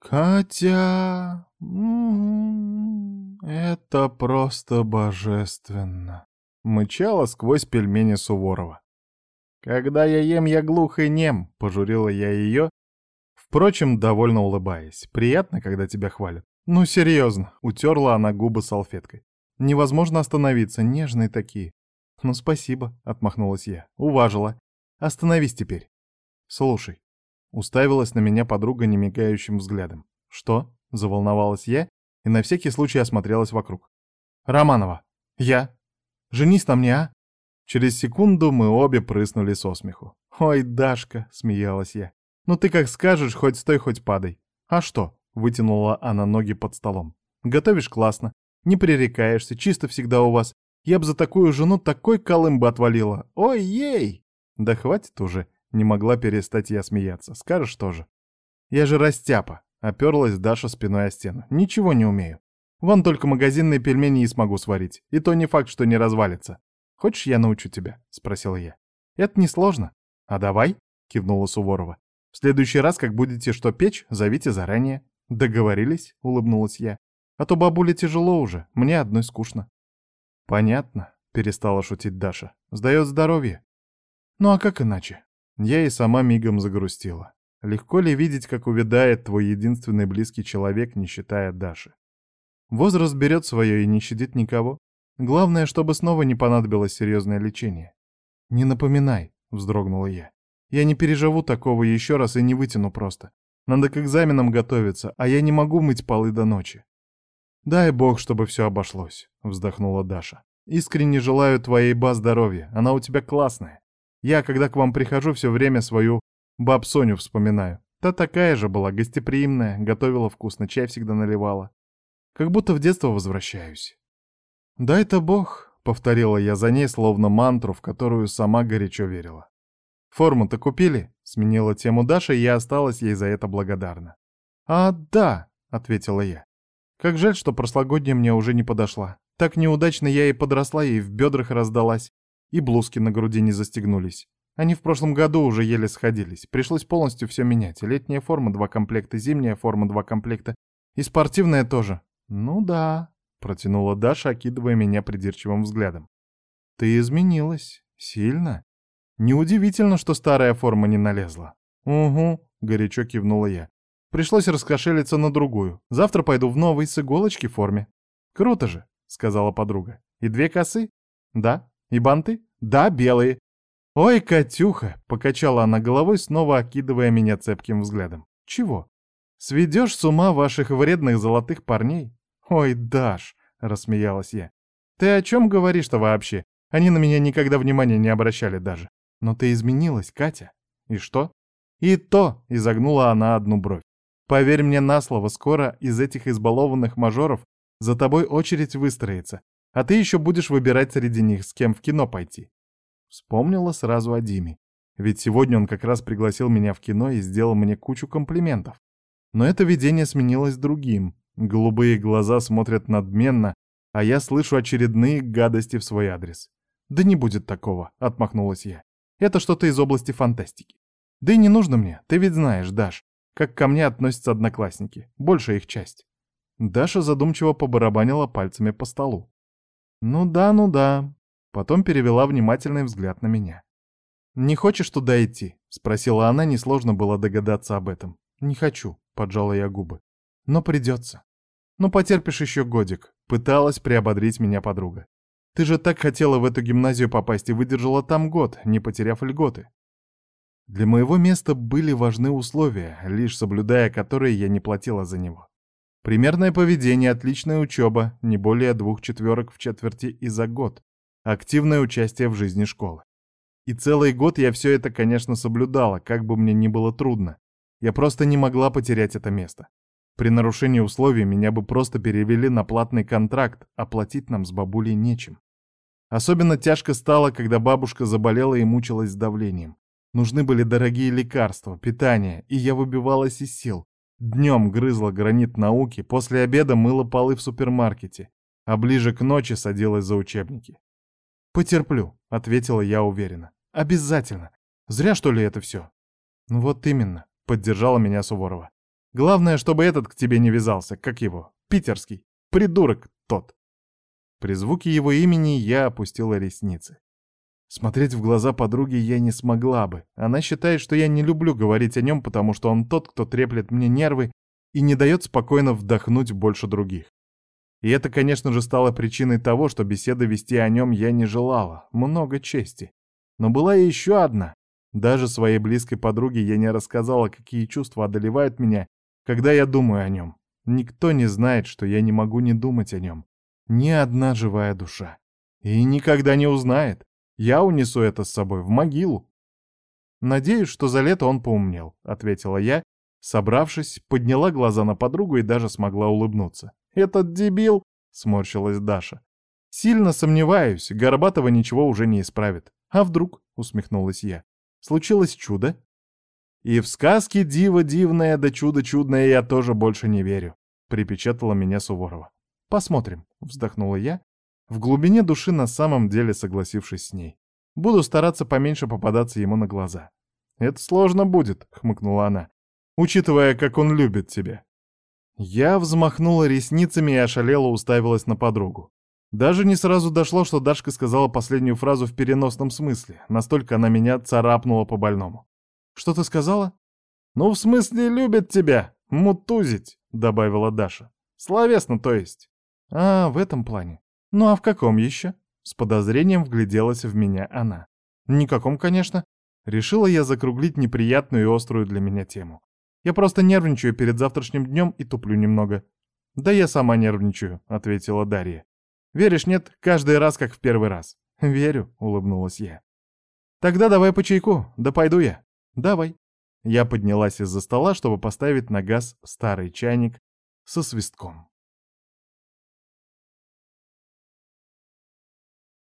«Катя, это просто божественно!» — мычала сквозь пельмени Суворова. «Когда я ем, я глух и нем», — пожурила я ее, впрочем, довольно улыбаясь. «Приятно, когда тебя хвалят». «Ну, серьезно», — утерла она губы салфеткой. «Невозможно остановиться, нежные такие». «Ну, спасибо», — отмахнулась я. «Уважила. Остановись теперь». «Слушай». Уставилась на меня подруга немигающим взглядом. «Что?» — заволновалась я и на всякий случай осмотрелась вокруг. «Романова! Я! Женись на мне, а?» Через секунду мы обе прыснули со смеху. «Ой, Дашка!» — смеялась я. «Ну ты как скажешь, хоть стой, хоть падай». «А что?» — вытянула она ноги под столом. «Готовишь классно, не пререкаешься, чисто всегда у вас. Я б за такую жену такой колым бы отвалила. Ой-ей!» «Да хватит уже!» — не могла перестать я смеяться. «Скажешь тоже?» «Я же растяпа!» — оперлась Даша спиной о стену. «Ничего не умею. Вон только магазинные пельмени и смогу сварить. И то не факт, что не развалится. «Хочешь, я научу тебя?» — спросил я. «Это несложно». «А давай?» — кивнула Суворова. «В следующий раз, как будете что печь, зовите заранее». «Договорились?» — улыбнулась я. «А то бабуле тяжело уже, мне одной скучно». «Понятно», — перестала шутить Даша. «Сдает здоровье». «Ну а как иначе?» Я и сама мигом загрустила. Легко ли видеть, как увядает твой единственный близкий человек, не считая Даши? Возраст берет свое и не щадит никого. Главное, чтобы снова не понадобилось серьезное лечение. «Не напоминай», — вздрогнула я. «Я не переживу такого еще раз и не вытяну просто. Надо к экзаменам готовиться, а я не могу мыть полы до ночи». «Дай бог, чтобы все обошлось», — вздохнула Даша. «Искренне желаю твоей ба здоровья, она у тебя классная. Я, когда к вам прихожу, все время свою баб Соню вспоминаю. Та такая же была, гостеприимная, готовила вкусно, чай всегда наливала. Как будто в детство возвращаюсь. «Дай-то бог», — повторила я за ней, словно мантру, в которую сама горячо верила. «Форму-то купили?» — сменила тему Даша, и я осталась ей за это благодарна. «А, да», — ответила я. «Как жаль, что прошлогодняя мне уже не подошла. Так неудачно я и подросла, и в бедрах раздалась, и блузки на груди не застегнулись. Они в прошлом году уже еле сходились. Пришлось полностью все менять. Летняя форма — два комплекта, зимняя форма — два комплекта. И спортивная тоже. Ну да, Протянула Даша, окидывая меня придирчивым взглядом. «Ты изменилась. Сильно. Неудивительно, что старая форма не налезла». «Угу», — горячо кивнула я. «Пришлось раскошелиться на другую. Завтра пойду в новой с иголочки форме». «Круто же», — сказала подруга. «И две косы?» «Да». «И банты?» «Да, белые». «Ой, Катюха!» — покачала она головой, снова окидывая меня цепким взглядом. «Чего? Сведешь с ума ваших вредных золотых парней? «Ой, Даш!» — рассмеялась я. «Ты о чем говоришь-то вообще? Они на меня никогда внимания не обращали даже. Но ты изменилась, Катя. И что?» «И то!» — изогнула она одну бровь. «Поверь мне на слово, скоро из этих избалованных мажоров за тобой очередь выстроится, а ты еще будешь выбирать среди них, с кем в кино пойти». Вспомнила сразу о Диме. Ведь сегодня он как раз пригласил меня в кино и сделал мне кучу комплиментов. Но это видение сменилось другим, Голубые глаза смотрят надменно, а я слышу очередные гадости в свой адрес. «Да не будет такого», — отмахнулась я. «Это что-то из области фантастики. Да и не нужно мне, ты ведь знаешь, Даш, как ко мне относятся одноклассники, большая их часть». Даша задумчиво побарабанила пальцами по столу. «Ну да, ну да». Потом перевела внимательный взгляд на меня. «Не хочешь туда идти?» — спросила она, несложно было догадаться об этом. «Не хочу», — поджала я губы. «Но придется». «Ну, потерпишь еще годик», — пыталась приободрить меня подруга. «Ты же так хотела в эту гимназию попасть и выдержала там год, не потеряв льготы». Для моего места были важны условия, лишь соблюдая которые я не платила за него. Примерное поведение, отличная учеба, не более двух четверок в четверти и за год, активное участие в жизни школы. И целый год я все это, конечно, соблюдала, как бы мне ни было трудно. Я просто не могла потерять это место. При нарушении условий меня бы просто перевели на платный контракт, а платить нам с бабулей нечем. Особенно тяжко стало, когда бабушка заболела и мучилась с давлением. Нужны были дорогие лекарства, питание, и я выбивалась из сил. Днем грызла гранит науки, после обеда мыла полы в супермаркете, а ближе к ночи садилась за учебники. «Потерплю», — ответила я уверенно. «Обязательно. Зря, что ли, это все?» «Ну вот именно», — поддержала меня Суворова. Главное, чтобы этот к тебе не вязался, как его, питерский, придурок тот. При звуке его имени я опустила ресницы. Смотреть в глаза подруги я не смогла бы. Она считает, что я не люблю говорить о нем, потому что он тот, кто треплет мне нервы и не дает спокойно вдохнуть больше других. И это, конечно же, стало причиной того, что беседы вести о нем я не желала. Много чести. Но была и еще одна. Даже своей близкой подруге я не рассказала, какие чувства одолевают меня, когда я думаю о нем. Никто не знает, что я не могу не думать о нем. Ни одна живая душа. И никогда не узнает. Я унесу это с собой в могилу. Надеюсь, что за лето он поумнел, ответила я, собравшись, подняла глаза на подругу и даже смогла улыбнуться. Этот дебил, сморщилась Даша. Сильно сомневаюсь, Горбатова ничего уже не исправит. А вдруг, усмехнулась я. Случилось чудо? И в сказки диво дивное да чудо чудное я тоже больше не верю, припечатала меня Суворова. Посмотрим, вздохнула я, в глубине души на самом деле согласившись с ней. Буду стараться поменьше попадаться ему на глаза. «Это сложно будет», — хмыкнула она, «учитывая, как он любит тебя». Я взмахнула ресницами и ошалела уставилась на подругу. Даже не сразу дошло, что Дашка сказала последнюю фразу в переносном смысле. Настолько она меня царапнула по больному. «Что ты сказала?» «Ну, в смысле, любит тебя, мутузить», — добавила Даша. «Словесно, то есть». «А, в этом плане. «Ну а в каком еще?» С подозрением вгляделась в меня она. «Никаком, конечно». Решила я закруглить неприятную и острую для меня тему. «Я просто нервничаю перед завтрашним днем и туплю немного». «Да я сама нервничаю», — ответила Дарья. «Веришь, нет? Каждый раз, как в первый раз». «Верю», — улыбнулась я. «Тогда давай по чайку. Да пойду я». «Давай». Я поднялась из-за стола, чтобы поставить на газ старый чайник со свистком.